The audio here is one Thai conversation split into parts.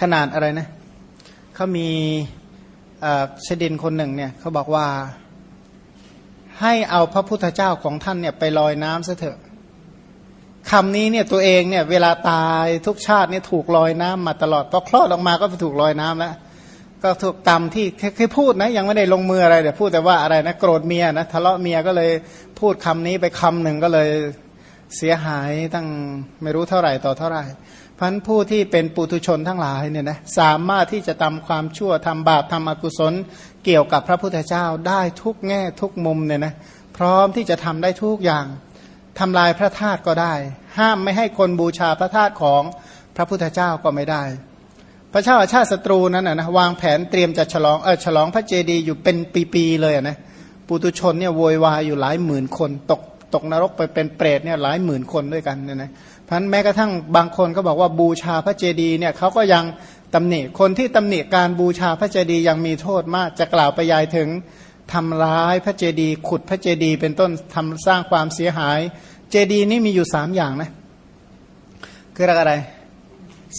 ขนาดอะไรนะเขามีชดินคนหนึ่งเนี่ยเขาบอกว่าให้เอาพระพุทธเจ้าของท่านเนี่ยไปลอยน้ำซะเถอะคำนี้เนี่ยตัวเองเนี่ยเวลาตายทุกชาติเนี่ยถูกลอยน้ำมาตลอดพอคลอดออกมาก็ไปถูกลอยน้ำแล้วก็ถูกตำที่แค่พูดนะยังไม่ได้ลงมืออะไรเดี๋ยพูดแต่ว่าอะไรนะโกรธเมียนะทะเลาะเมียก็เลยพูดคำนี้ไปคำหนึ่งก็เลยเสียหายตั้งไม่รู้เท่าไหร่ต่อเท่าไหร่ พันผู้ที่เป็นปุถุชนทั้งหลายเนี่ยนะสามารถที่จะทำความชั่วทำบาปทำอกุศล เกี่ยวกับพระพุทธเจ้าได้ทุกแง่ทุกมุมเนี่ยนะพร้อมที่จะทำได้ทุกอย่างทำลายพระธาตุก็ได้ ห้ามไม่ให้คนบูชาพระธาตุของพระพุทธเจ้าก็ไม่ได้ พระเจ้าอาชาติศัตรูนั้นนะวางแผนเตรียมจะฉลองเออฉลองพระเจดีย์อยู่เป็นปีๆเลยนะปุตุชนเนี่ยโวยวายอยู่หลายหมื่นคนตกตกนรกไปเป็นเปรตเนี่ยหลายหมื่นคนด้วยกันเนี่ยนะ พันแม้กระทั่งบางคนก็บอกว่าบูชาพระเจดีย์เนี่ยเขาก็ยังตำหนิคนที่ตำหนิการบูชาพระเจดีย์ยังมีโทษมากจะกล่าวไปยายถึงทำร้ายพระเจดีย์ขุดพระเจดีย์เป็นต้นทำสร้างความเสียหาย เจดีย์นี่มีอยู่สามอย่างนะคืออะไร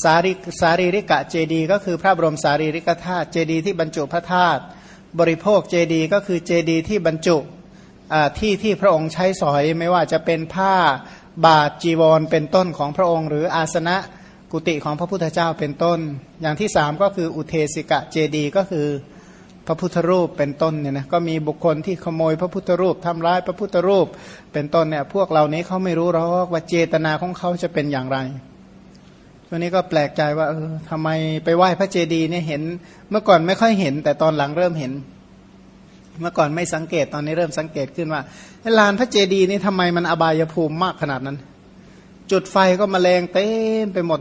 สาริสารีริกะเจดีก็คือพระบรมสารีริกธาตุเจดีที่บรรจุพระธาตุบริโภคเจดีก็คือเจดีที่บรรจุที่ที่พระองค์ใช้สอยไม่ว่าจะเป็นผ้า บาทจีวรเป็นต้นของพระองค์ หรืออาสนะกุฏิของพระพุทธเจ้าเป็นต้น อย่างที่สามก็คืออุเทสิกะเจดีก็คือพระพุทธรูปเป็นต้นเนี่ยนะก็มีบุคคลที่ขโมยพระพุทธรูปทำร้ายพระพุทธรูปเป็นต้นเนี่ยพวกเหล่านี้เขาไม่รู้หรอกว่าเจตนาของเขาจะเป็นอย่างไรวันนี้ก็แปลกใจว่าเออทำไมไปไหว้พระเจดีย์เนี่ยเห็น เมื่อก่อนไม่ค่อยเห็น แต่ตอนหลังเริ่มเห็น เมื่อก่อนไม่สังเกตตอนนี้เริ่มสังเกตขึ้นว่าลานพระเจดีย์นี่ทำไมมันอบายภูมิมากขนาดนั้น จุดไฟก็มแมลงเต็มไปหมด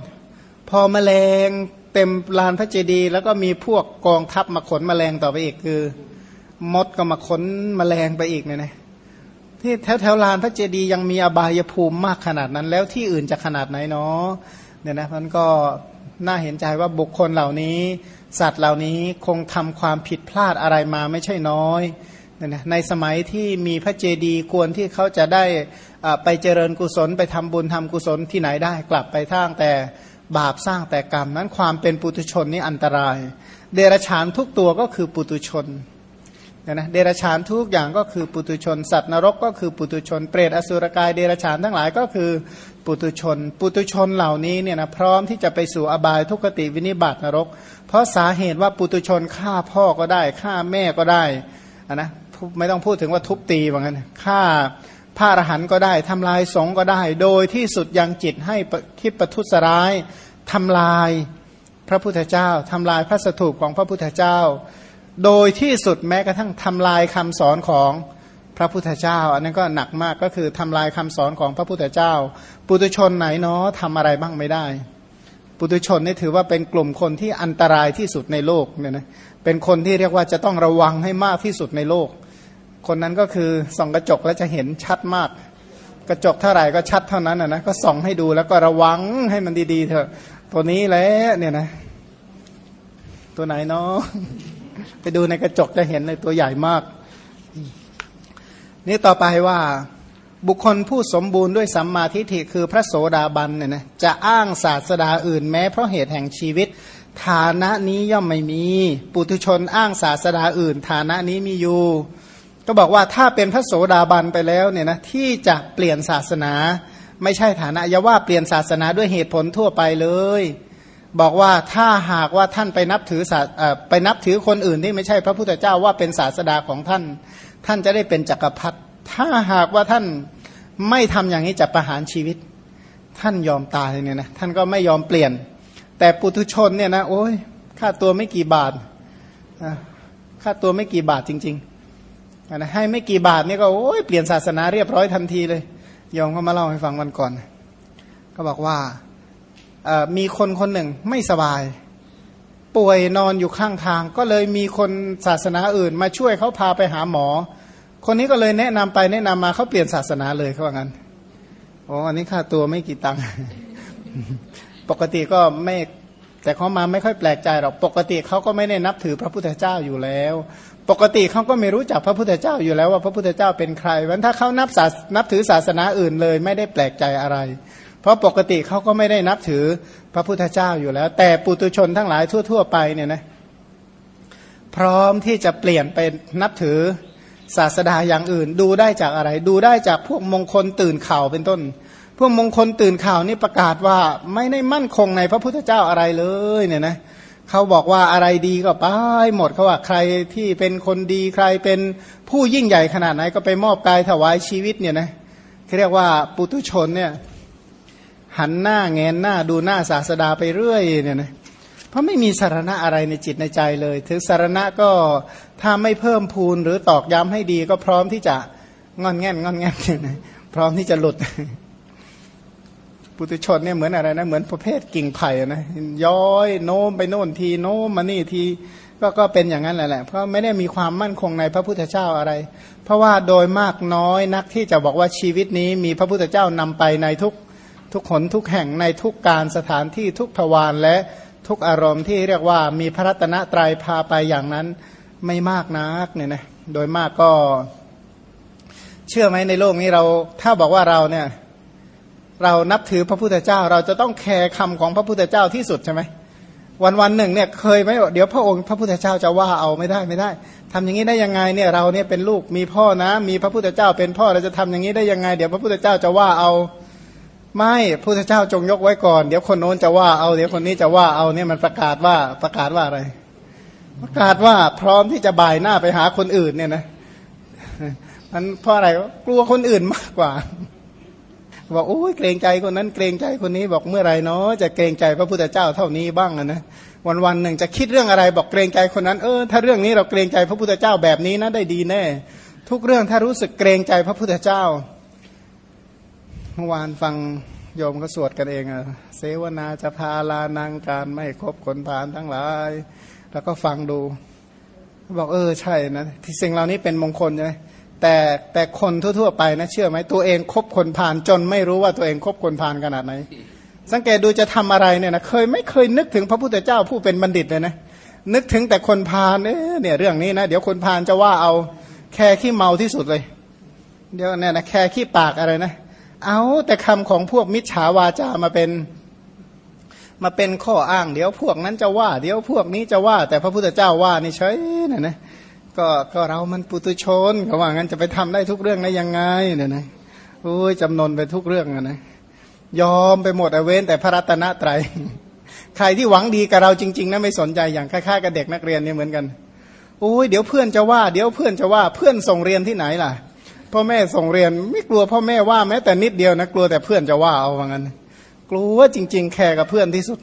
พอมแมลงเต็มลานพระเจดีย์แล้วก็มีพวกกองทัพมาขนมแมลงต่อไปอีกคือ มดก็มาขนมแมลงไปอีกเนี่ยนะที่แถวแถวลานพระเจดีย์ยังมีอบายภูมิมากขนาดนั้น แล้วที่อื่นจะขนาดไหนเนาะเนี่ยนะมันก็น่าเห็นใจว่าบุคคลเหล่านี้ สัตว์เหล่านี้คงทำความผิดพลาดอะไรมาไม่ใช่น้อยในสมัยที่มีพระเจดีย์ควรที่เขาจะได้ไปเจริญกุศลไปทำบุญทำกุศลที่ไหนได้กลับไปทางแต่บาปสร้างแต่กรรมนั้นความเป็นปุตุชนนี่อันตราย เดรฉานทุกตัวก็คือปุตุชนนะเดรฉานทุกอย่างก็คือปุตุชน สัตว์นรกก็คือปุตุชน เปรตอสุรกายเดรฉานทั้งหลายก็คือ ปุตุชน ปุตุชนเหล่านี้เนี่ยนะพร้อมที่จะไปสู่อบายทุกติวินิบาตนรก เพราะสาเหตุว่าปุตุชนฆ่าพ่อก็ได้ฆ่าแม่ก็ได้อะนะไม่ต้องพูดถึงว่าทุบตีว่างั้นฆ่าพระอรหันต์ก็ได้ทำลายสงก็ได้ โดยที่สุดยังจิตให้คิดประทุษร้ายทำลายพระพุทธเจ้าทำลายพระสถูปของพระพุทธเจ้า โดยที่สุดแม้กระทั่งทำลายคำสอนของพระพุทธเจ้า อันนั้นก็หนักมากก็คือทำลายคำสอนของพระพุทธเจ้า ปุตุชนไหนเนาะทำอะไรบ้างไม่ได้ ปุตุชนนี่ถือว่าเป็นกลุ่มคนที่อันตรายที่สุดในโลกเนี่ยนะเป็นคนที่เรียกว่าจะต้องระวังให้มากที่สุดในโลก คนนั้นก็คือส่องกระจกแล้วจะเห็นชัดมาก กระจกเท่าไหร่ก็ชัดเท่านั้นนะนะก็ส่องให้ดูแล้วก็ระวังให้มันดีๆเถอะ ตัวนี้แหละเนี่ยนะ ตัวไหนเนาะไปดูในกระจกจะเห็นเลยตัวใหญ่มาก นี่ต่อไปว่า บุคคลผู้สมบูรณ์ด้วยสัมมาทิฏฐิคือพระโสดาบันเนี่ยนะจะอ้างศาสดาอื่นแม้เพราะเหตุแห่งชีวิต ฐานะนี้ย่อมไม่มี ปุถุชนอ้างศาสดาอื่น ฐานะนี้มีอยู่ ก็บอกว่าถ้าเป็นพระโสดาบันไปแล้วเนี่ยนะที่จะเปลี่ยนศาสนา ไม่ใช่ฐานะอย่าว่าเปลี่ยนศาสนาด้วยเหตุผลทั่วไปเลย บอกว่าถ้าหากว่าท่านไปนับถือไปนับถือคนอื่นที่ไม่ใช่พระพุทธเจ้าว่าเป็นศาสดาของท่าน ท่านจะได้เป็นจักรพรรดิ ถ้าหากว่าท่านไม่ทำอย่างนี้จะประหารชีวิต ท่านยอมตายเนี่ยนะท่านก็ไม่ยอมเปลี่ยน แต่ปุถุชนเนี่ยนะโอ้ยค่าตัวไม่กี่บาทค่าตัวไม่กี่บาทจริงๆนะให้ไม่กี่บาทนี่ก็โอ้ยเปลี่ยนศาสนาเรียบร้อยทันทีเลยยอมก็มาเล่าให้ฟังวันก่อน ก็บอกว่ามีคนคนหนึ่งไม่สบาย ป่วยนอนอยู่ข้างทาง ก็เลยมีคนศาสนาอื่น มาช่วยเขาพาไปหาหมอ คนนี้ก็เลยแนะนำไปแนะนำมาเขาเปลี่ยนศาสนาเลยเขาว่างั้นโอ้อันนี้ค่าตัวไม่กี่ตังค์ปกติก็ไม่แต่เขามาไม่ค่อยแปลกใจหรอกปกติเขาก็ไม่ได้นับถือพระพุทธเจ้าอยู่แล้ว ปกติเขาก็ไม่รู้จักพระพุทธเจ้าอยู่แล้วว่าพระพุทธเจ้าเป็นใครวันถ้าเขานับศาสนับถือศาสนาอื่นเลย ไม่ได้แปลกใจอะไร เพราะปกติเขาก็ไม่ได้นับถือพระพุทธเจ้าอยู่แล้ว แต่ปุตุชนทั้งหลายทั่ว ๆ ไปเนี่ยนะพร้อมที่จะเปลี่ยนเป็นนับถือ ศาสดาอย่างอื่น ดูได้จากอะไร ดูได้จากพวกมงคลตื่นข่าวเป็นต้น พวกมงคลตื่นข่าวนี่ประกาศว่าไม่ได้มั่นคงในพระพุทธเจ้าอะไรเลยเนี่ยนะเขาบอกว่าอะไรดีก็ไปหมดเขาว่าใครที่เป็นคนดีใครเป็นผู้ยิ่งใหญ่ขนาดไหนก็ไปมอบกายถวายชีวิตเนี่ยนะเขาเรียกว่าปุตุชนเนี่ยหันหน้าแงนหน้าดูหน้าศาสดาไปเรื่อยเนี่ยนะเพราะไม่มีสารณะอะไรในจิตในใจเลย ถึงสารณะก็ ถ้าไม่เพิ่มพูนหรือตอกย้ำให้ดีก็พร้อมที่จะงอนแง่นงอนแง่นพร้อมที่จะหลุด ปุถุชนเนี่ยเหมือนอะไรนะ เหมือนประเภทกิ่งไผ่นะย้อยโน้มไปโน่นทีโน้มมานี่ทีก็ก็เป็นอย่างนั้นแหละเพราะไม่ได้มีความมั่นคงในพระพุทธเจ้าอะไร เพราะว่าโดยมากน้อยนักที่จะบอกว่าชีวิตนี้มีพระพุทธเจ้านำไปในทุกทุกขนทุกแห่งในทุกการสถานที่ทุกทวารและทุกอารมณ์ที่เรียกว่ามีพระรัตนตรัยพาไปอย่างนั้น ไม่มากนักเนี่ยนะโดยมากก็ เชื่อไหมในโลกนี้เรา ถ้าบอกว่าเราเนี่ย เรานับถือพระพุทธเจ้า เราจะต้องแคร์คำของพระพุทธเจ้าที่สุดใช่ไหมวันวันหนึ่งเนี่ยเคยไหมเดี๋ยวพระองค์พระพุทธเจ้าจะว่าเอาไม่ได้ไม่ได้ทำอย่างนี้ได้ยังไงเนี่ยเราเนี่ยเป็นลูกมีพ่อนะ มีพระพุทธเจ้าเป็นพ่อเราจะทำอย่างนี้ได้ยังไง เดี๋ยวพระพุทธเจ้าจะว่าเอา ไม่พระพุทธเจ้าจงยกไว้ก่อน เดี๋ยวคนโน้นจะว่าเอา เดี๋ยวคนนี้จะว่าเอาเนี่ยมันประกาศว่าประกาศว่าอะไร ประกาศว่าพร้อมที่จะบ่ายหน้าไปหาคนอื่นเนี่ยนะมันเพราะอะไรกลัวคนอื่นมากกว่าบอกโอ้ยเกรงใจคนนั้นเกรงใจคนนี้บอกเมื่อไรเนาะจะเกรงใจพระพุทธเจ้าเท่านี้บ้างนะวันวันหนึ่งจะคิดเรื่องอะไรบอกเกรงใจคนนั้นเออถ้าเรื่องนี้เราเกรงใจพระพุทธเจ้าแบบนี้นะได้ดีแน่ ทุกเรื่องถ้ารู้สึกเกรงใจพระพุทธเจ้าเมื่อวานฟังโยมก็สวดกันเองอะเสวนาจะพาลานางการไม่ครบคนผ่านทั้งหลาย แล้วก็ฟังดูบอกเออใช่นะที่สิ่งเหล่านี้เป็นมงคลใช่ไหมแต่แต่คนทั่วๆไปนะเชื่อไหมตัวเองคบคนผ่านจนไม่รู้ว่าตัวเองคบคนผ่านขนาดไหน สังเกตดูจะทำอะไรเนี่ยนะเคยไม่เคยนึกถึงพระพุทธเจ้าผู้เป็นบัณฑิตเลยนะนึกถึงแต่คนพาลเนี่ยเรื่องนี้นะเดี๋ยวคนพาลจะว่าเอาแค่ขี้เมาที่สุดเลย เดี๋ยวเนี่ยนะแค่ขี้ปากอะไรนะ เอาแต่คำของพวกมิจฉาวาจามาเป็น มาเป็นข้ออ้างเดี๋ยวพวกนั้นจะว่า เดี๋ยวพวกนี้จะว่า แต่พระพุทธเจ้าว่านี่เฉยนะนะก็ก็เรามันปุตุชนเขาว่างั้นจะไปทำได้ทุกเรื่องได้ยังไงเนี่ยนะโอ้ยจำนนไปทุกเรื่องนะยอมไปหมดเว้นแต่พระรัตนตรัยใครที่หวังดีกับเราจริงๆนะไม่สนใจอย่างคล้ายๆกับเด็กนักเรียนนี่เหมือนกันโอ้ยเดี๋ยวเพื่อนจะว่า เดี๋ยวเพื่อนจะว่าเพื่อนส่งเรียนที่ไหนล่ะพ่อแม่ส่งเรียนไม่กลัวพ่อแม่ว่าแม้แต่นิดเดียวนะกลัวแต่เพื่อนจะว่าเอาว่างั้น กลัวจริง ๆ แคร์กับเพื่อนที่สุด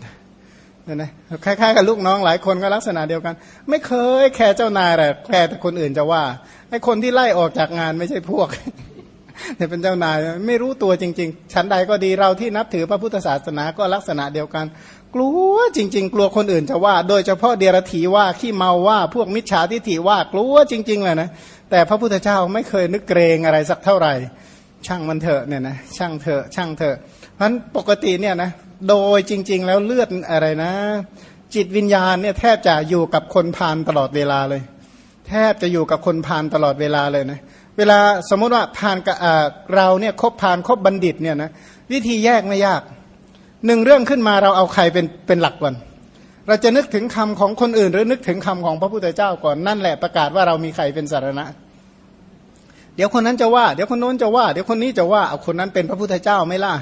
เนี่ยนะคล้ายๆกับลูกน้องหลายคนก็ลักษณะเดียวกัน ไม่เคยแคร์เจ้านายแต่แคร์แต่คนอื่นจะว่าไอ้คนที่ไล่ออกจากงานไม่ใช่พวกแต่เป็นเจ้านายไม่รู้ตัวจริง ๆ ชั้นใดก็ดีเราที่นับถือพระพุทธศาสนาก็ลักษณะเดียวกัน กลัวจริง ๆ กลัวคนอื่นจะว่า โดยเฉพาะเดียรถีว่าขี้เมาว่าพวกมิจฉาทิฏฐิว่ากลัวจริง ๆ เลยนะแต่พระพุทธเจ้าไม่เคยนึกเกรงอะไรสักเท่าไหร่ ช่างมันเถอะเนี่ยนะช่างเถอะช่างเถอะ เพราะปกติเนี่ยนะโดยจริง ๆ แล้วเลือดอะไรนะ จิตวิญญาณเนี่ยแทบจะอยู่กับคนพานตลอดเวลาเลย แทบจะอยู่กับคนพานตลอดเวลาเลยนะเวลาสมมติว่าพานกับเราเนี่ยคบพานคบบัณฑิตเนี่ยนะวิธีแยกไม่ยากหนึ่งเรื่องขึ้นมาเราเอาใครเป็นเป็นหลักก่อน เราจะนึกถึงคำของคนอื่น หรือนึกถึงคำของพระพุทธเจ้าก่อนนั่นแหละประกาศว่าเรามีใครเป็นสารณะ เดี๋ยวคนนั้นจะว่า เดี๋ยวคนโน้นจะว่า เดี๋ยวคนนี้จะว่าเอาคนนั้นเป็นพระพุทธเจ้าไม่ล่ะ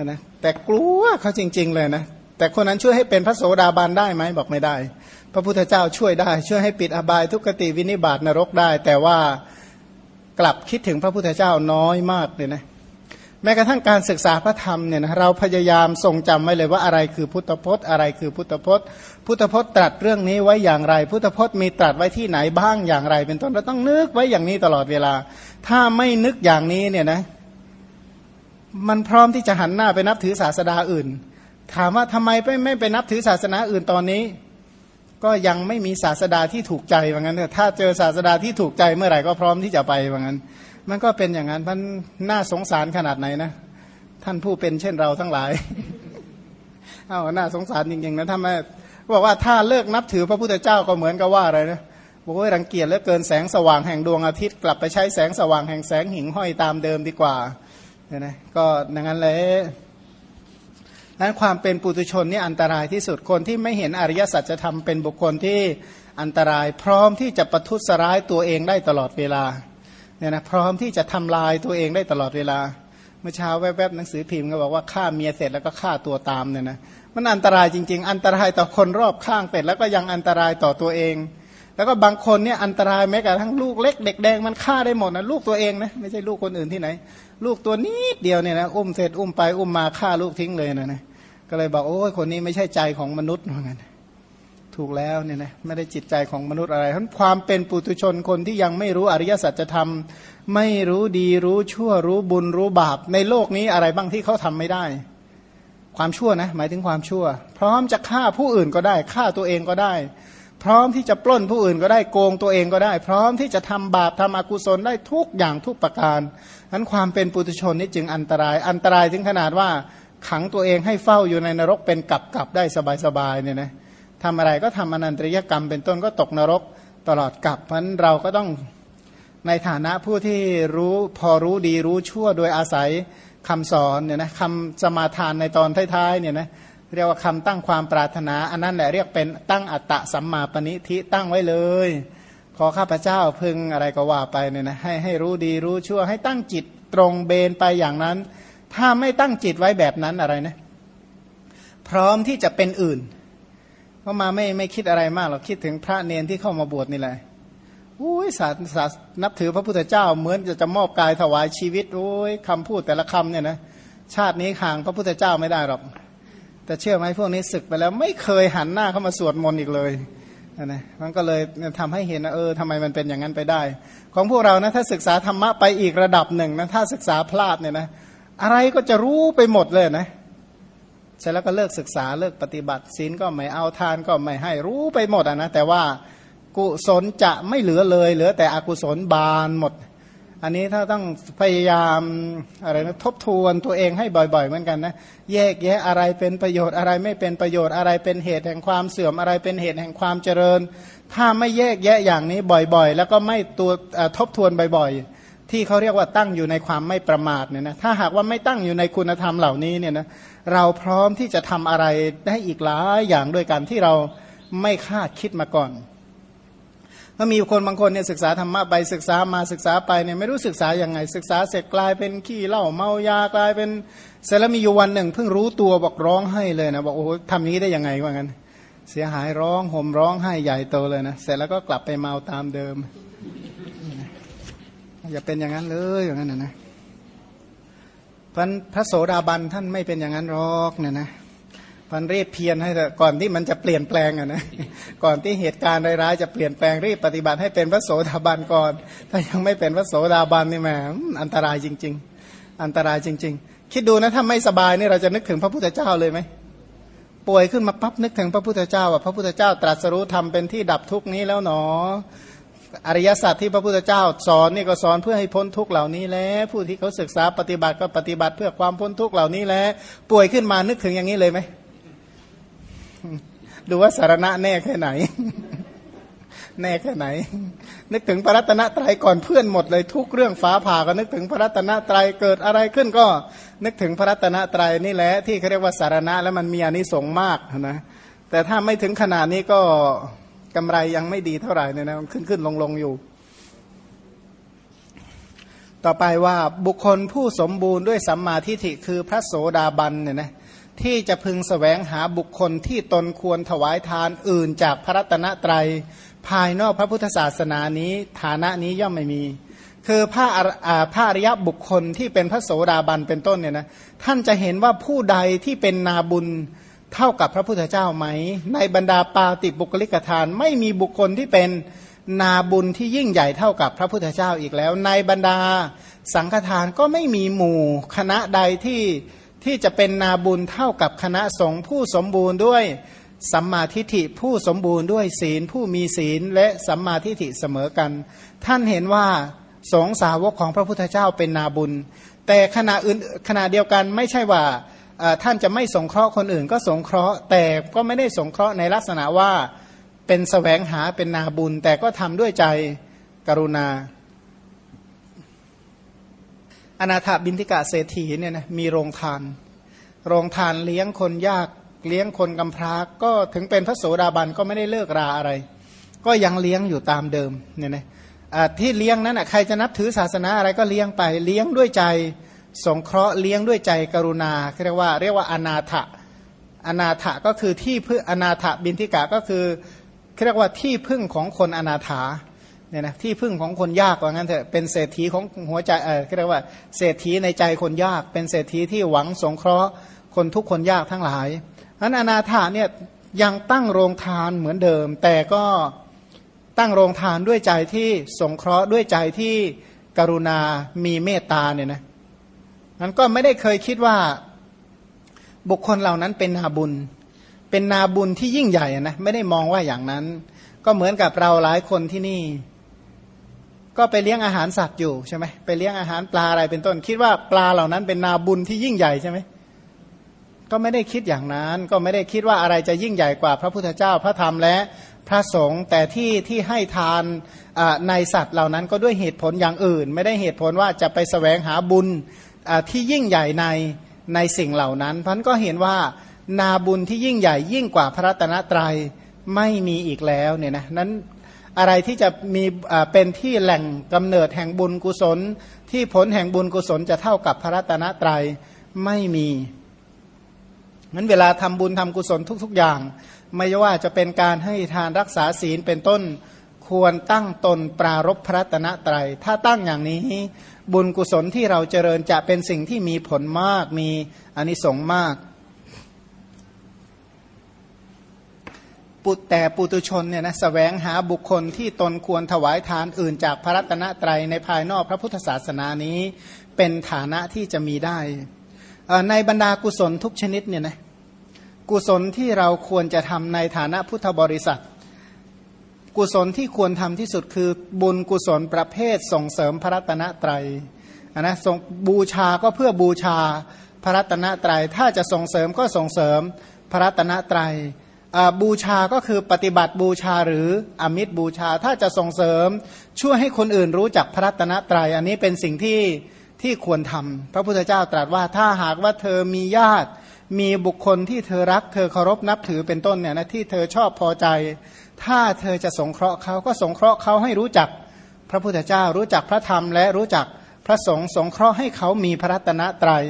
นะแต่กลัวเขาจริง ๆ เลยนะแต่คนนั้นช่วยให้เป็นพระโสดาบันได้ไหมบอกไม่ได้ พระพุทธเจ้าช่วยได้ ช่วยให้ปิดอบายทุกติวินิบาตนรกได้ แต่ว่ากลับคิดถึงพระพุทธเจ้าน้อยมากเลยนะแม้กระทั่งการศึกษาพระธรรมเนี่ยนะเราพยายามทรงจำไว้เลยว่าอะไรคือพุทธพจน์ อะไรคือพุทธพจน์ พุทธพจน์ตรัสเรื่องนี้ไว้อย่างไร พุทธพจน์มีตรัสไว้ที่ไหนบ้างอย่างไร เป็นต้นเราต้องนึกไว้อย่างนี้ตลอดเวลา ถ้าไม่นึกอย่างนี้เนี่ยนะ มันพร้อมที่จะหันหน้าไปนับถือศาสดาอื่น ถามว่าทำไมไม่ไม่ไปนับถือศาสนาอื่นตอนนี้ ก็ยังไม่มีศาสดาที่ถูกใจว่างั้นถ้าเจอศาสดาที่ถูกใจเมื่อไหร่ก็พร้อมที่จะไปว่างั้น มันก็เป็นอย่างนั้นมันน่าสงสารขนาดไหนนะ ท่านผู้เป็นเช่นเราทั้งหลายเอาน่าสงสารจริงๆนะถ้าไม่บอกว่าถ้าเลิกนับถือพระพุทธเจ้าก็เหมือนกับว่าอะไรนะบอกว่ารังเกียจเหลือเกินแสงสว่างแห่งดวงอาทิตย์กลับไปใช้แสงสว่างแห่งแสงหิ่งห้อยตามเดิมดีกว่า เนี่ยนะก็อย่างนั้นเลยนั้นความเป็นปุตุชนนี่อันตรายที่สุดคนที่ไม่เห็นอริยสัจธรรมเป็นบุคคลที่อันตราย พร้อมที่จะประทุษร้ายตัวเองได้ตลอดเวลาเนี่ยนะพร้อมที่จะทำลายตัวเองได้ตลอดเวลา เมื่อเช้าแวบๆหนังสือพิมพ์ก็บอกว่าฆ่าเมียเสร็จแล้วก็ฆ่าตัวตามเนี่ยนะมันอันตรายจริง ๆ อันตรายต่อคนรอบข้างเสร็จแล้วก็ยังอันตรายต่อตัวเอง แล้วก็บางคนเนี่ยอันตรายแม้กระทั่งลูกเล็กเด็กแดงมันฆ่าได้หมดนะลูกตัวเองนะไม่ใช่ลูกคนอื่นที่ไหน ลูกตัวนิดเดียวเนี่ยนะอุ้มเสร็จอุ้มไปอุ้มมาฆ่าลูกทิ้งเลยนะนะก็เลยบอกโอ้ยคนนี้ไม่ใช่ใจของมนุษย์เหมือนกันถูกแล้วเนี่ยนะไม่ได้จิตใจของมนุษย์อะไรทั้งความเป็นปุถุชนคนที่ยังไม่รู้อริยสัจธรรม ไม่รู้ดีรู้ชั่วรู้บุญรู้บาป ในโลกนี้อะไรบ้างที่เขาทำไม่ได้ ความชั่วนะหมายถึงความชั่ว พร้อมจะฆ่าผู้อื่นก็ได้ฆ่าตัวเองก็ได้ พร้อมที่จะปล้นผู้อื่นก็ได้โกงตัวเองก็ได้ พร้อมที่จะทำบาปทำอกุศลได้ทุกอย่างทุกประการ นั้นความเป็นปุถุชนนี่จึงอันตราย อันตรายถึงขนาดว่าขังตัวเองให้เฝ้าอยู่ในนรกเป็นกับกับได้สบายๆเนี่ยนะทำอะไรก็ทำอนันตริยกรรมเป็นต้นก็ตกนรกตลอดกับเพราะนั้นเราก็ต้องในฐานะผู้ที่รู้พอรู้ดีรู้ชั่วโดยอาศัยคำสอนเนี่ยนะคำสมาทานในตอนท้ายๆเนี่ยนะเรียกว่าคำตั้งความปรารถนา อันนั้นแหละเรียกเป็นตั้งอัตตะสัมมาปณิทิตั้งไว้เลย ขอข้าพเจ้าพึงอะไรก็ว่าไปเนี่ยนะให้ให้รู้ดีรู้ชั่ว ให้ตั้งจิตตรงเบนไปอย่างนั้น ถ้าไม่ตั้งจิตไว้แบบนั้นอะไรนะ พร้อมที่จะเป็นอื่นก็มาไม่ไม่คิดอะไรมากหรอกคิดถึงพระเนนที่เข้ามาบวชนี่แหละอุ้ยศาสศาสนับถือพระพุทธเจ้าเหมือนจะจะมอบกายถวายชีวิตโอ้ยคำพูดแต่ละคำเนี่ยนะชาตินี้ห่างพระพุทธเจ้าไม่ได้หรอก แต่เชื่อไหมพวกนี้ศึกไปแล้ว ไม่เคยหันหน้าเข้ามาสวดมนต์อีกเลย นะมันก็เลยทำให้เห็นนะเออทำไมมันเป็นอย่างนั้นไปได้ ของพวกเรานะถ้าศึกษาธรรมะไปอีกระดับหนึ่งนะถ้าศึกษาพลาดเนี่ยนะอะไรก็จะรู้ไปหมดเลยนะเสร็จแล้วก็เลิกศึกษาเลิกปฏิบัติศีลก็ไม่เอาทานก็ไม่ให้รู้ไปหมดอะนะแต่ว่ากุศลจะไม่เหลือเลย เหลือแต่อกุศลบานหมด อันนี้ถ้าต้องพยายามอะไรนะทบทวนตัวเองให้บ่อย ๆ เหมือนกันนะแยกแยะอะไรเป็นประโยชน์อะไรไม่เป็นประโยชน์อะไรเป็นเหตุแห่งความเสื่อมอะไรเป็นเหตุแห่งความเจริญ ถ้าไม่แยกแยะอย่างนี้บ่อยๆ แล้วก็ไม่ตัวทบทวนบ่อยๆ ที่เขาเรียกว่าตั้งอยู่ในความไม่ประมาทเนี่ยนะถ้าหากว่าไม่ตั้งอยู่ในคุณธรรมเหล่านี้เนี่ยนะเราพร้อมที่จะทำอะไรได้อีกหลายอย่างด้วยกันที่เราไม่คาดคิดมาก่อน ก็มีคนบางคนเนี่ยศึกษาธรรมะไปศึกษามาศึกษาไปเนี่ยไม่รู้ศึกษาอย่างไง ศึกษาเสร็จกลายเป็นขี้เหล้าเมายากลายเป็นเสร็จแล้วมีอยู่วันหนึ่ง เพิ่งรู้ตัวบอกร้องให้เลยนะบอกโอ้โหทำนี้ได้ยังไงว่างั้น เสียหายร้องห่มร้องให้ใหญ่โตเลยนะเสร็จแล้วก็กลับไปเมาตามเดิม อย่าเป็นอย่างนั้นเลยอย่างนั้นนะนะพันพระโสดาบันท่านไม่เป็นอย่างนั้นหรอกเนี่ยนะ พันรีบเพียรให้ก่อนที่มันจะเปลี่ยนแปลงอะนะก่อนที่เหตุการณ์ร้ายๆจะเปลี่ยนแปลงรีบปฏิบัติให้เป็นพระโสดาบันก่อน ถ้ายังไม่เป็นพระโสดาบันนี่แหมอันตรายจริง ๆ อันตรายจริง ๆ คิดดูนะถ้าไม่สบายนี่เราจะนึกถึงพระพุทธเจ้าเลยไหมป่วยขึ้นมาปั๊บนึกถึงพระพุทธเจ้าว่าพระพุทธเจ้าตรัสรู้ทำเป็นที่ดับทุกนี้แล้วหนอ อริยสัจที่พระพุทธเจ้าสอนนี่ก็สอนเพื่อให้พ้นทุกเหล่านี้แล้วผู้ที่เขาศึกษาปฏิบัติก็ปฏิบัติเพื่อความพ้นทุกเหล่านี้แล้วป่วยขึ้นมานึกถึงอย่างนี้เลยไหม ดูว่าสารณะแน่แค่ไหน แน่แค่ไหน นึกถึงพระรัตนตรัยก่อนเพื่อนหมดเลยทุกเรื่องฟ้าผ่าก็นึกถึงพระรัตนตรัยเกิดอะไรขึ้นก็ นึกถึงพระรัตนตรัยนี่แหละที่เขาเรียกว่าสารณะแล้วมันมีอนิสงส์มากนะแต่ถ้าไม่ถึงขนาดนี้ก็กำไรยังไม่ดีเท่าไหร่เนี่ยนะขึ้นขึ้นลงลงอยู่ ต่อไปว่าบุคคลผู้สมบูรณ์ด้วยสัมมาทิฏฐิคือพระโสดาบันเนี่ยนะ ที่จะพึงสแสวงหาบุคคลที่ตนควรถวายทานอื่นจากพระรัตนตรัย ภายนอกพระพุทธศาสนานี้ฐานะนี้ย่อมไม่มี คือพระพระอริยบุคคลที่เป็นพระโสดาบันเป็นต้นเนี่ยนะท่านจะเห็นว่าผู้ใดที่เป็นนาบุญเท่ากับพระพุทธเจ้าไหม ในบรรดาปาติบุคลิกทาน ไม่มีบุคคลที่เป็นนาบุญที่ยิ่งใหญ่เท่ากับพระพุทธเจ้าอีกแล้ว ในบรรดาสังฆทานก็ไม่มีหมู่คณะใดที่ ที่จะเป็นนาบุญเท่ากับคณะสงฆ์ผู้สมบูรณ์ด้วยสัมมาทิฏฐิผู้สมบูรณ์ด้วยศีลผู้มีศีลและสัมมาทิฏฐิเสมอกัน ท่านเห็นว่าสงสาวกของพระพุทธเจ้าเป็นนาบุญ แต่ขณะอื่นขณะเดียวกันไม่ใช่ว่าท่านจะไม่สงเคราะห์คนอื่นก็สงเคราะห์ แต่ก็ไม่ได้สงเคราะห์ในลักษณะว่าเป็นสแสวงหาเป็นนาบุญ แต่ก็ทำด้วยใจกรุณา อนาถบินทิกาเศรษฐีเนี่ยนะมีโรงทาน โรงทานเลี้ยงคนยากเลี้ยงคนกำพร้าก็ถึงเป็นพระโสดาบันก็ไม่ได้เลิกราอะไร ก็ยังเลี้ยงอยู่ตามเดิมเนี่ยนะที่เลี้ยงนั้นใครจะนับถือศาสนาอะไรก็เลี้ยงไปเลี้ยงด้วยใจสงเคราะห์เลี้ยงด้วยใจกรุณาเรียกว่าเรียกว่าอนาถะอนาถะก็คือที่พึ่งอนาถบินทิกะก็คือเรียกว่าที่พึ่งของคนอนาถา เนี่ยนะที่พึ่งของคนยากว่างั้นเถอะเป็นเศรษฐีของหัวใจเออเรียกว่า เศรษฐีในใจคนยาก เป็นเศรษฐีที่หวังสงเคราะห์คนทุกคนยากทั้งหลายนั้นอนาถาเนี่ยยังตั้งโรงทานเหมือนเดิม แต่ก็ตั้งโรงทานด้วยใจที่สงเคราะห์ด้วยใจที่กรุณา มีเมตตาเนี่ยนะนั้นก็ไม่ได้เคยคิดว่าบุคคลเหล่านั้นเป็นนาบุญ เป็นนาบุญที่ยิ่งใหญ่นะไม่ได้มองว่าอย่างนั้น ก็เหมือนกับเราหลายคนที่นี่ ก็ไปเลี้ยงอาหารสัตว์อยู่ใช่ไหมไปเลี้ยงอาหารปลาอะไรเป็นต้น คิดว่าปลาเหล่านั้นเป็นนาบุญที่ยิ่งใหญ่ใช่ไหมก็ไม่ได้คิดอย่างนั้น ก็ไม่ได้คิดว่าอะไรจะยิ่งใหญ่กว่าพระพุทธเจ้าพระธรรมและพระสงฆ์แต่ที่ที่ให้ทานในสัตว์เหล่านั้นก็ด้วยเหตุผลอย่างอื่น ไม่ได้เหตุผลว่าจะไปสแสวงหาบุญที่ยิ่งใหญ่ในในสิ่งเหล่านั้นพันก็เห็นว่านาบุญที่ยิ่งใหญ่ยิ่งกว่าพระรัตนตรัยไม่มีอีกแล้วเนี่ยนะนั้น อะไรที่จะมีเป็นที่แหล่งกำเนิดแห่งบุญกุศล ที่ผลแห่งบุญกุศลจะเท่ากับพระรัตนตรัยไม่มีนั้นเวลาทำบุญทำกุศลทุก ๆ อย่าง ไม่ว่าจะเป็นการให้ทานรักษาศีลเป็นต้นควรตั้งตนปรารบพระตนะไตร ถ้าตั้งอย่างนี้ บุญกุศลที่เราเจริญจะเป็นสิ่งที่มีผลมาก มีอนิสงส์มาก ปุตแต่ปุตุชนเนี่ยนะสแสวงหาบุคคลที่ตนควรถวายทานอื่นจากพระรัตนตรัยในภายนอกพระพุทธศาสนานี้ เป็นฐานะที่จะมีได้ในบรรดากุศลทุกชนิดเนี่ยนะกุศลที่เราควรจะทำในฐานะพุทธบริษัท กุศลที่ควรทำที่สุดคือบุญกุศลประเภทส่งเสริมพระรัตนตรัยนะส่งบูชาก็เพื่อบูชาพระรัตนตรัย ถ้าจะส่งเสริมก็ส่งเสริมพระรัตนตรัย บูชาก็คือปฏิบัติบูชาหรืออมิตรบูชาถ้าจะส่งเสริมช่วยให้คนอื่นรู้จักพระรัตนตรัยอันนี้เป็นสิ่งที่ที่ควรทำพระพุทธเจ้าตรัสว่าถ้าหากว่าเธอมีญาติ มีบุคคลที่เธอรัก เธอเคารพนับถือเป็นต้นเนี่ยนะที่เธอชอบพอใจ ถ้าเธอจะสงเคราะห์เขาก็สงเคราะห์เขาให้รู้จักพระพุทธเจ้ารู้จักพระธรรมและรู้จักพระสงฆ์สงเคราะห์ให้เขามีพระรัตนตรยัย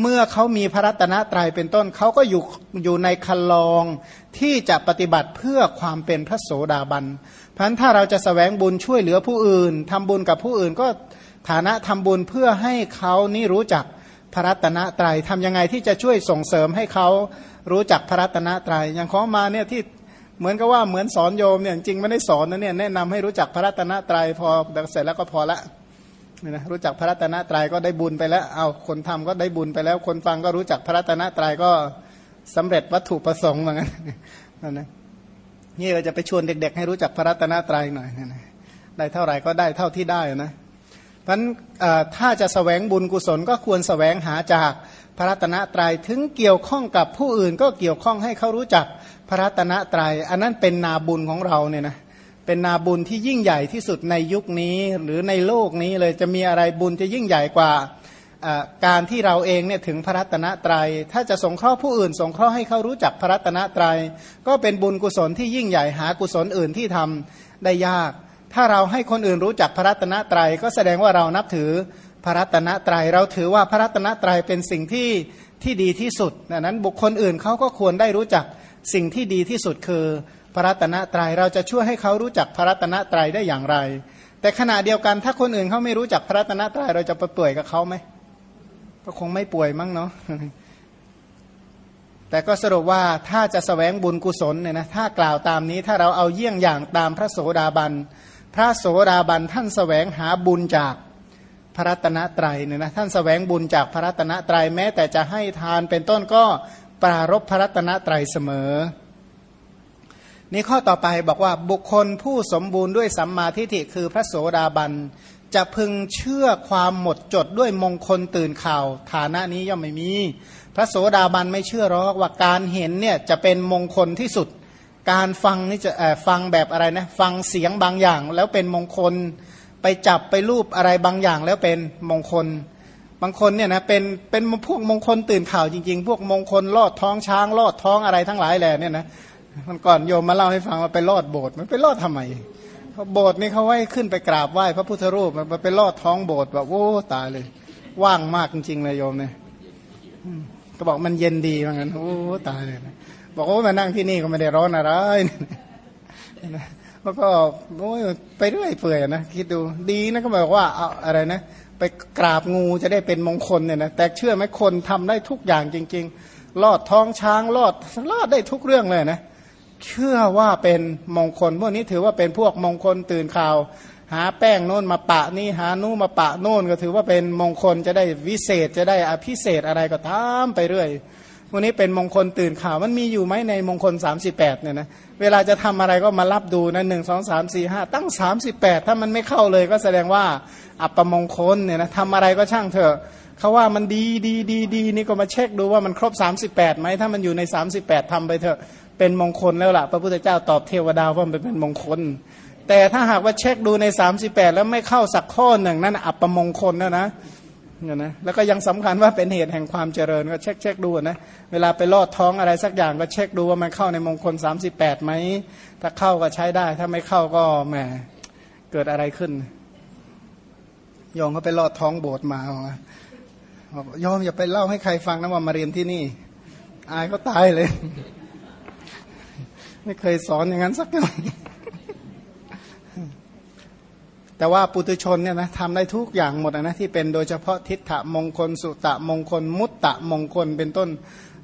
เมื่อเขามีพระรัตนตรัยเป็นต้นเขาก็อยู่อยู่ในคันลองที่จะปฏิบัติเพื่อความเป็นพระโสดาบันพันถ้าเราจะสแสวงบุญช่วยเหลือผู้อื่นทำบุญกับผู้อื่นก็ฐานะทำบุญเพื่อให้เขานี่รู้จักพระรัตนตรยัยทำยังไงที่จะช่วยส่งเสริมให้เขารู้จักพระรัตนตรยัยอย่างของมาเนี่ยที่เหมือนกับว่าเหมือนสอนโยมเนี่ยจริงไม่ได้สอนนะเนี่ยแนะนำให้รู้จักพระรัตนตรัยพอเสร็จแล้วก็พอละ นะรู้จักพระรัตนตรัยก็ได้บุญไปแล้ว เอาคนทำก็ได้บุญไปแล้ว คนฟังก็รู้จักพระรัตนตรัยก็สำเร็จวัตถุประสงค์เหมือนกันนั่นนะนี่เราจะไปชวนเด็ก ๆ ให้รู้จักพระรัตนตรัยหน่อยนะได้เท่าไหร่ก็ได้เท่าที่ได้นะเพราะนั้นถ้าจะสแสวงบุญกุศลก็ควรสแสวงหาจากพระรัตนตรยัยถึงเกี่ยวข้องกับผู้อื่นก็เกี่ยวข้องให้เขารู้จักพระรัตนตรยัยอันนั้นเป็นนาบุญของเราเนี่ยนะ เป็นนาบุญที่ยิ่งใหญ่ที่สุดในยุคนี้หรือในโลกนี้เลยจะมีอะไรบุญจะยิ่งใหญ่กว่าการที่เราเองเนี่ยถึงพระรัตนตรยัย ถ้าจะสงเคราะห์ผู้อื่น สงเคราะห์ให้เขารู้จักพระรัตนตรยัย ก็เป็นบุญกุศลที่ยิ่งใหญ่หากุศลอื่นที่ทำได้ยาก ถ้าเราให้คนอื่นรู้จักพระรัตนตรยัย ก็แสดงว่าเรานับถือพระรัตนตรยัย เราถือว่าพระรัตนตรัยเป็นสิ่งที่ที่ดีที่สุดดังนั้นบุคคลอื่นเขาก็ควรได้รู้จักสิ่งที่ดีที่สุดคือ พระรัตนตรยัยเราจะช่วยให้เขารู้จักพระรัตนตรัยได้อย่างไร แต่ขณะเดียวกันถ้าคนอื่นเขาไม่รู้จักพระรัตนตรัยเราจะไปป่วยกับเขาไหมก็คงไม่ป่วยมั้งเนาะแต่ก็สรุปว่าถ้าจะสแสวงบุญกุศลเนี่ยนะถ้ากล่าวตามนี้ถ้าเราเอาเยี่ยงอย่างตามพระโสดาบัน พระโสดาบันท่านสแสวงหาบุญจากพระรัตนตรัยเนี่ยนะท่านสแสวงบุญจากพระรัตนตรัยแม้แต่จะให้ทานเป็นต้นก็ปรารบพระรัตนตรัยเสมอ นี่ข้อต่อไปบอกว่าบุคคลผู้สมบูรณ์ด้วยสัมมาทิฏฐิคือพระโสดาบัน จะพึงเชื่อความหมดจดด้วยมงคลตื่นข่าว ฐานะนี้ย่อมไม่มี พระโสดาบันไม่เชื่อหรอกว่าการเห็นเนี่ยจะเป็นมงคลที่สุด การฟังนี่จะฟังแบบอะไรนะฟังเสียงบางอย่างแล้วเป็นมงคลไปจับไปรูปอะไรบางอย่างแล้วเป็นมงคล บางคนเนี่ยนะเป็นเป็นพวกมงคลตื่นข่าวจริง ๆ พวกมงคลลอดท้องช้างลอดท้องอะไรทั้งหลายแหล่เนี่ยนะ มันก่อนโยมมาเล่าให้ฟังว่าไปลอดโบสถ์มันไปลอดทำไมเพราโบสถ์นี่เขาไว้ขึ้นไปกราบไหว้พระพุทธรูปมันไปลอดท้องโบสถ์แบบโอ้ตายเลย ว่างมากจริงๆเลยโยมเนี่ยก็บอกมันเย็นดีเหมือนกันโอ้ตายเลยบอกว่ามานั่งที่นี่ก็ไม่ได้ร้อนอะไรแล้วก็โอ้ยไปเรื่อยเปื่อยนะคิดดูดีนะก็บอกว่าเอาอะไรนะไปกราบงูจะได้เป็นมงคลเนี่ยนะแต่เชื่อไหมคนทำได้ทุกอย่างจริง ๆ ลอดท้องช้างลอดลอดได้ทุกเรื่องเลยนะ เชื่อว่าเป็นมงคล พวกนี้ถือว่าเป็นพวกมงคลตื่นข่าว หาแป้งโน่นมาปะนี่หานู่มาปะโน่นก็ถือว่าเป็นมงคลจะได้วิเศษจะได้อภิเศษอะไรก็ตามไปเรื่อยวันนี้เป็นมงคลตื่นข่าวมันมีอยู่ไหมในมงคล 38เนี่ยนะเวลาจะทำอะไรก็มารับดูนะหนึ่งสองสามสี่ห้าตั้ง 38 ถ้ามันไม่เข้าเลยก็แสดงว่าอัปมงคลเนี่ยนะทำอะไรก็ช่างเถอะเขาว่ามันดีดีดีดีนี่ก็มาเช็คดูว่ามันครบ 38ไหมถ้ามันอยู่ใน 38ทำไปเถอะ เป็นมงคลแล้วล่ะ พระพุทธเจ้าตอบเทวดาว่ามันเป็นมงคล แต่ถ้าหากว่าเช็คดูใน 38 แล้วไม่เข้าสักข้อหนึ่งนั่นอัปมงคลแล้วนะเนี่ยนะแล้วก็ยังสำคัญว่าเป็นเหตุแห่งความเจริญก็เช็คเช็คดูนะเวลาไปลอดท้องอะไรสักอย่างก็เช็คดูว่ามันเข้าในมงคล 38ไหมถ้าเข้าก็ใช้ได้ ถ้าไม่เข้าก็แหมเกิดอะไรขึ้นยอมเขาไปลอดท้องโบสถ์มาบอกยอมอย่าไปเล่าให้ใครฟังนะว่ามาเรียนที่นี่ อายก็ตายเลย ไม่เคยสอนอย่างนั้นสักหน่อยแต่ว่าปุตุชนเนี่ยนะทำได้ทุกอย่างหมดนะที่เป็นโดยเฉพาะทิฏฐมงคล สุตะมงคล มุตตะมงคลเป็นต้น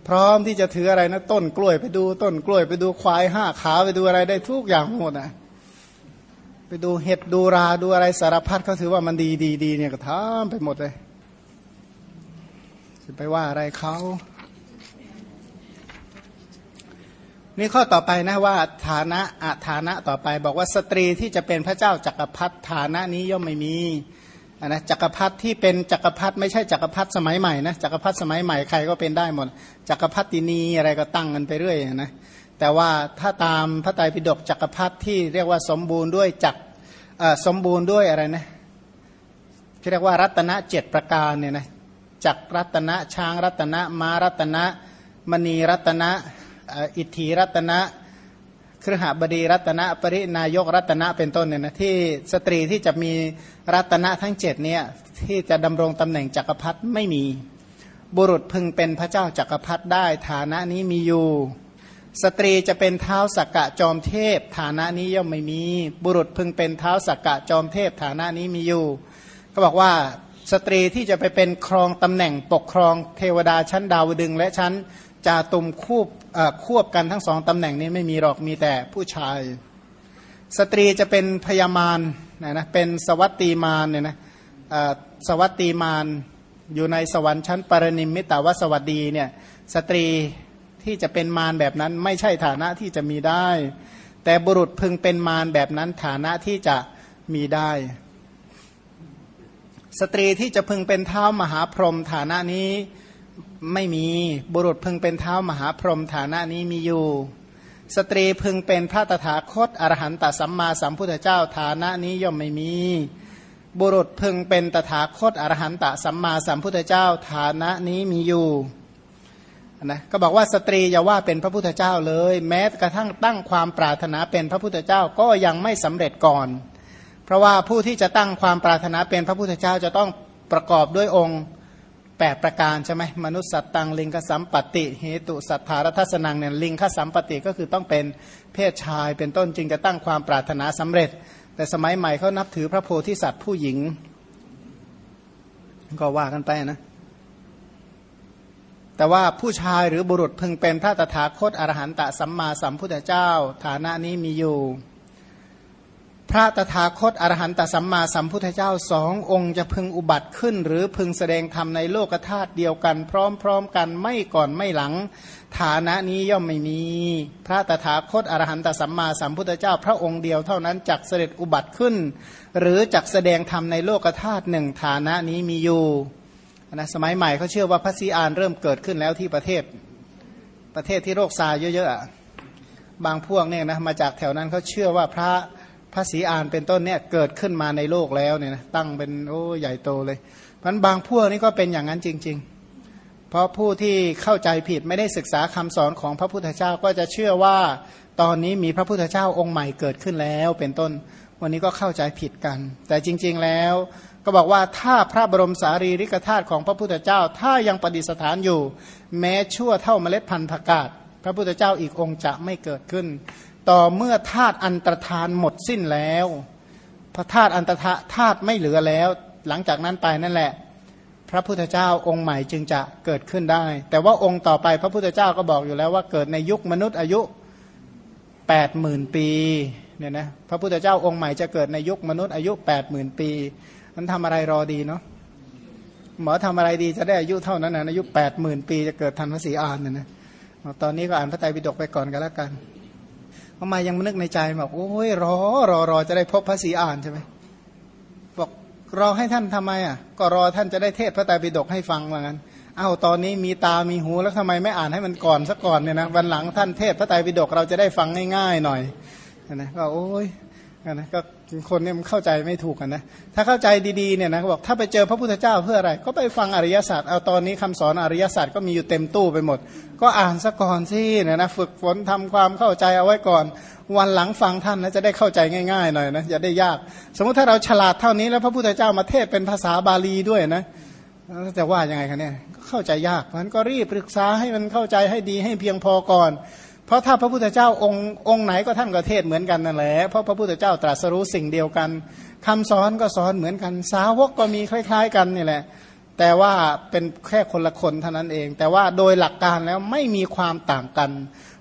พร้อมที่จะถืออะไรนะ ต้นกล้วยไปดูต้นกล้วยไปดูควายห้าขาไปดูอะไรได้ทุกอย่างหมดนะไปดูเห็ดดูราดูอะไรสารพัดเขาถือว่ามันดีดีดีเนี่ยก็ทำไปหมดเลยจะไปว่าอะไรเขา นี่ข้อต่อไปนะว่าฐานะอาฐานะต่อไป บอกว่าสตรีที่จะเป็นพระเจ้าจักรพรรดิฐานะนี้ย่อมไม่มีนะจักรพรรดิที่เป็นจักรพรรดิไม่ใช่จักรพรรดิสมัยใหม่นะจักรพรรดิสมัยใหม่ใครก็เป็นได้หมด จักรพรรดินีอะไรก็ตั้งกันไปเรื่อยนะแต่ว่าถ้าตามพระไตรปิฎกจักรพรรดิที่เรียกว่าสมบูรณ์ด้วยจักสมบูรณ์ด้วยอะไรนะที่เรียกว่ารัตนะเจ็ดประการเนี่ยนะจักรัตนะช้างรัตนะม้ารัตนะมณีรัตนะ อิทธิรัตนะครหบดีรัตนะปรินายกรัตนะเป็นต้นเนี่ยนะที่สตรีที่จะมีรัตนะทั้งเจ็ดเนี่ยที่จะดำรงตำแหน่งจักรพรรดิไม่มี บุรุษพึงเป็นพระเจ้าจักรพรรดิได้ ฐานะนี้มีอยู่ สตรีจะเป็นท้าวสักกะจอมเทพ ฐานะนี้ย่อมไม่มี บุรุษพึงเป็นท้าวสักกะจอมเทพ ฐานะนี้มีอยู่ ก็บอกว่าสตรีที่จะไปเป็นครองตำแหน่งปกครองเทวดาชั้นดาวดึงส์และชั้น จาตุมคูบควบกันทั้งสองตำแหน่งนี้ไม่มีหรอกมีแต่ผู้ชาย สตรีจะเป็นพญามารนะนะเป็นวสวัตตีมารเนี่ยนะสวัตตีมารอยู่ในสวรรค์ชั้นปรนิมมิตาวสวัสดีเนี่ยสตรีที่จะเป็นมารแบบนั้นไม่ใช่ฐานะที่จะมีได้ แต่บุรุษพึงเป็นมารแบบนั้นฐานะที่จะมีได้ สตรีที่จะพึงเป็นเท้ามหาพรหมฐานะนี้ ไม่มีบุรุษพึงเป็นเท้ามหาพรหมฐานะนี้มีอยู่ สตรีพึงเป็นพระตถาคตอรหันตสัมมาสัมพุทธเจ้าฐานะนี้ย่อมไม่มี บุรุษพึงเป็นตถาคตอรหันตสัมมาสัมพุทธเจ้าฐานะนี้มีอยู่นะก็บอกว่าสตรีอย่าว่าเป็นพระพุทธเจ้าเลย แม้กระทั่งตั้งความปรารถนาเป็นพระพุทธเจ้าก็ยังไม่สำเร็จก่อน เพราะว่าผู้ที่จะตั้งความปรารถนาเป็นพระพุทธเจ้าจะต้องประกอบด้วยองค์ แปดประการใช่ไหมมนุษย์สัตตังลิงคสัมปติเหตุสัทธารทัศนังเนี่ยลิงคสัมปติก็คือต้องเป็นเพศชาย เป็นต้นจึงจะตั้งความปรารถนาสำเร็จ แต่สมัยใหม่เขานับถือพระโพธิสัตว์ผู้หญิง ก็ว่ากันไปนะ แต่ว่าผู้ชายหรือบุรุษพึงเป็นพระตถาคตอรหันตสัมมาสัมพุทธเจ้า ฐานะนี้มีอยู่ พระตถาคตอรหันตสัมมาสัมพุทธเจ้าสององค์จะพึงอุบัติขึ้น หรือพึงแสดงธรรมในโลกธาตุเดียวกัน พร้อมๆกันไม่ก่อนไม่หลัง ฐานะนี้ย่อมไม่มี พระตถาคตอรหันตสัมมาสัมพุทธเจ้า พระองค์เดียวเท่านั้นจักเสด็จอุบัติขึ้น หรือจักแสดงธรรมในโลกธาตุหนึ่งฐานะนี้มีอยู่นะสมัยใหม่เขาเชื่อว่าพระศีอานเริ่มเกิดขึ้นแล้วที่ประเทศ ประเทศที่โรคซาเยอะๆบางพวกเนี่ยนะมาจากแถวนั้นเขาเชื่อว่าพระ พระศรีอานเป็นต้นเนี่ยเกิดขึ้นมาในโลกแล้วเนี่ยนะตั้งเป็นโอ้ใหญ่โตเลยมันบางพวกนี่ก็เป็นอย่างนั้นจริง ๆ เพราะผู้ที่เข้าใจผิดไม่ได้ศึกษาคำสอนของพระพุทธเจ้าก็จะเชื่อว่าตอนนี้มีพระพุทธเจ้าองค์ใหม่เกิดขึ้นแล้ว เป็นต้นวันนี้ก็เข้าใจผิดกัน แต่จริง ๆแล้วก็บอกว่าถ้าพระบรมสารีริกธาตุของพระพุทธเจ้า ถ้ายังประดิษฐานอยู่ แม้ชั่วเท่าเมล็ดพันธุ์ผักกาดพระพุทธเจ้าอีกองค์จะไม่เกิดขึ้น ต่อเมื่อธาตุอันตรธานหมดสิ้นแล้วพระธาตุอันตรธาตุไม่เหลือแล้ว หลังจากนั้นไปนั่นแหละ พระพุทธเจ้าองค์ใหม่จึงจะเกิดขึ้นได้ แต่ว่าองค์ต่อไปพระพุทธเจ้าก็บอกอยู่แล้วว่าเกิดในยุคมนุษย์อายุแปดหมื่นปีเนี่ยนะพระพุทธเจ้าองค์ใหม่จะเกิดในยุคมนุษย์อายุแปดหมื่นปีนั้นทำอะไรรอดีเนาะหมอทำอะไรดีจะได้อายุเท่านั้นนะอายุแปดหมื่นปีจะเกิดทันพระศรีอานเนี่ยนะตอนนี้ก็อ่านพระไตรปิฎกไปก่อนกันแล้วกัน ทำไมยังมานึกในใจบอกโอ้ยรอรอรอจะได้พบพระศรีอานใช่ไหมบอกรอให้ท่านทำไมอะ ก็รอท่านจะได้เทศพระไตรปิฎกให้ฟังว่างั้นอ้าวตอนนี้มีตามีหูแล้วทำไมไม่อ่านให้มันก่อนสักก่อนเนี่ยนะวันหลังท่านเทศพระไตรปิฎกเราจะได้ฟังง่ายๆหน่อยนะก็โอ้ยนะก็ คนเนี่ยมันเข้าใจไม่ถูกกันนะถ้าเข้าใจดีๆเนี่ยนะบอกถ้าไปเจอพระพุทธเจ้าเพื่ออะไร ก็ไปฟังอริยศาสตร์เอาตอนนี้คำสอนอริยศาสตร์ก็มีอยู่เต็มตู้ไปหมด ก็อ่านซะก่อนสิเนี่ยนะฝึกฝนทำความเข้าใจเอาไว้ก่อน วันหลังฟังท่านนะจะได้เข้าใจง่ายๆหน่อยนะอย่าได้ยาก สมมติถ้าเราฉลาดเท่านี้แล้วพระพุทธเจ้ามาเทศเป็นภาษาบาลีด้วยนะจะว่ายังไงคะเนี่ยเข้าใจยากเพราะฉะนั้นก็รีบปรึกษาให้มันเข้าใจให้ดีให้เพียงพอก่อน เพราะถ้าพระพุทธเจ้าองค์องค์ไหนก็ท่านก็เทศเหมือนกันนั่นแหละเพราะพระพุทธเจ้าตรัสรู้สิ่งเดียวกันคำสอนก็สอนเหมือนกัน สาวกก็มีคล้าย ๆ กันนี่แหละ แต่ว่าเป็นแค่คนละคนเท่านั้นเอง แต่ว่าโดยหลักการแล้วไม่มีความต่างกัน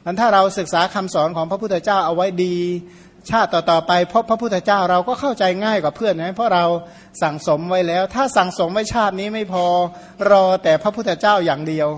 นั้นถ้าเราศึกษาคำสอนของพระพุทธเจ้าเอาไว้ดี ชาติต่อๆไปพบพระพุทธเจ้าเราก็เข้าใจง่ายกว่าเพื่อนนะเพราะเราสั่งสมไว้แล้ว ถ้าสั่งสมไว้ชาตินี้ไม่พอรอแต่พระพุทธเจ้าอย่างเดียว